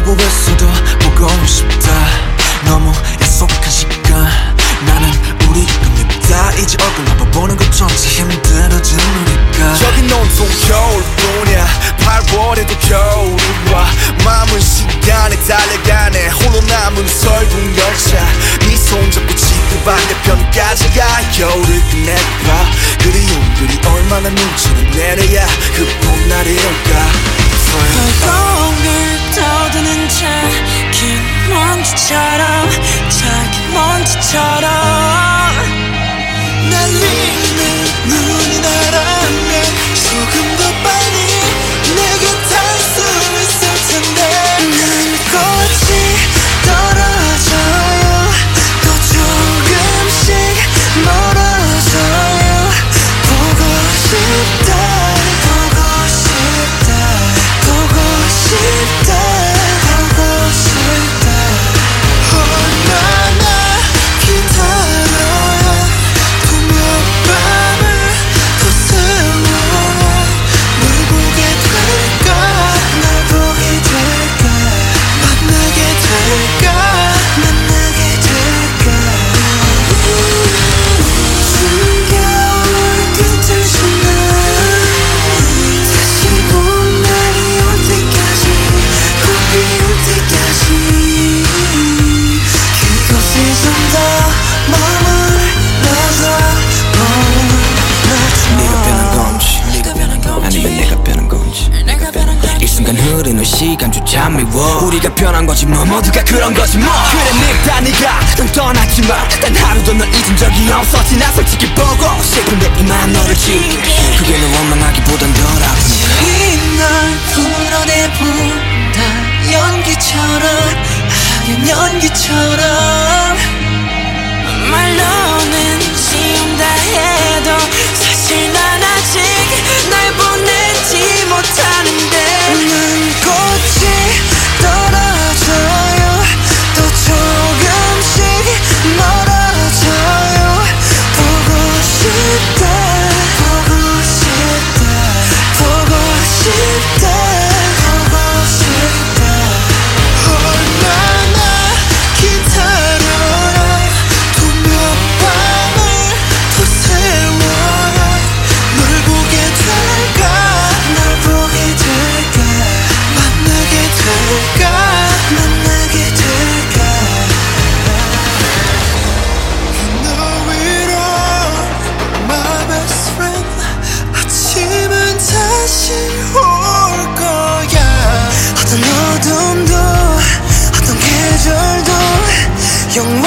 보내보고 있어도 보고 싶다. 너무 약속한 시간. 나는 우리 겁니다. 이제 얼굴 한번 보는 것조차 힘들어진 우리가. 저기 온통 겨울뿐이야. 8월에도 겨울이 와 마음은 시간에 달려가네. 홀로 남은 설국 열차. 네 손 잡고 지구 반대편까지 가 겨울을 끝내봐. 그리움들이 얼마나 눈치를 내려야 그 봄날이 올까 을 떠드는 작은 먼지처럼 작은 먼지처럼 시간조차 미워. 우리가 변한 거지 뭐 모두가 그런 거지 뭐. 그래 늙다 네가. 넌 떠났지만 단 하루도 널 잊은 적이 없었지. 나 솔직히 보고 싶은데 이만 너를 지울게. 그게 널 원망하기보단 덜 아프니까 이날 풀어내본다. 연기처럼 하얀 연기처럼 영원할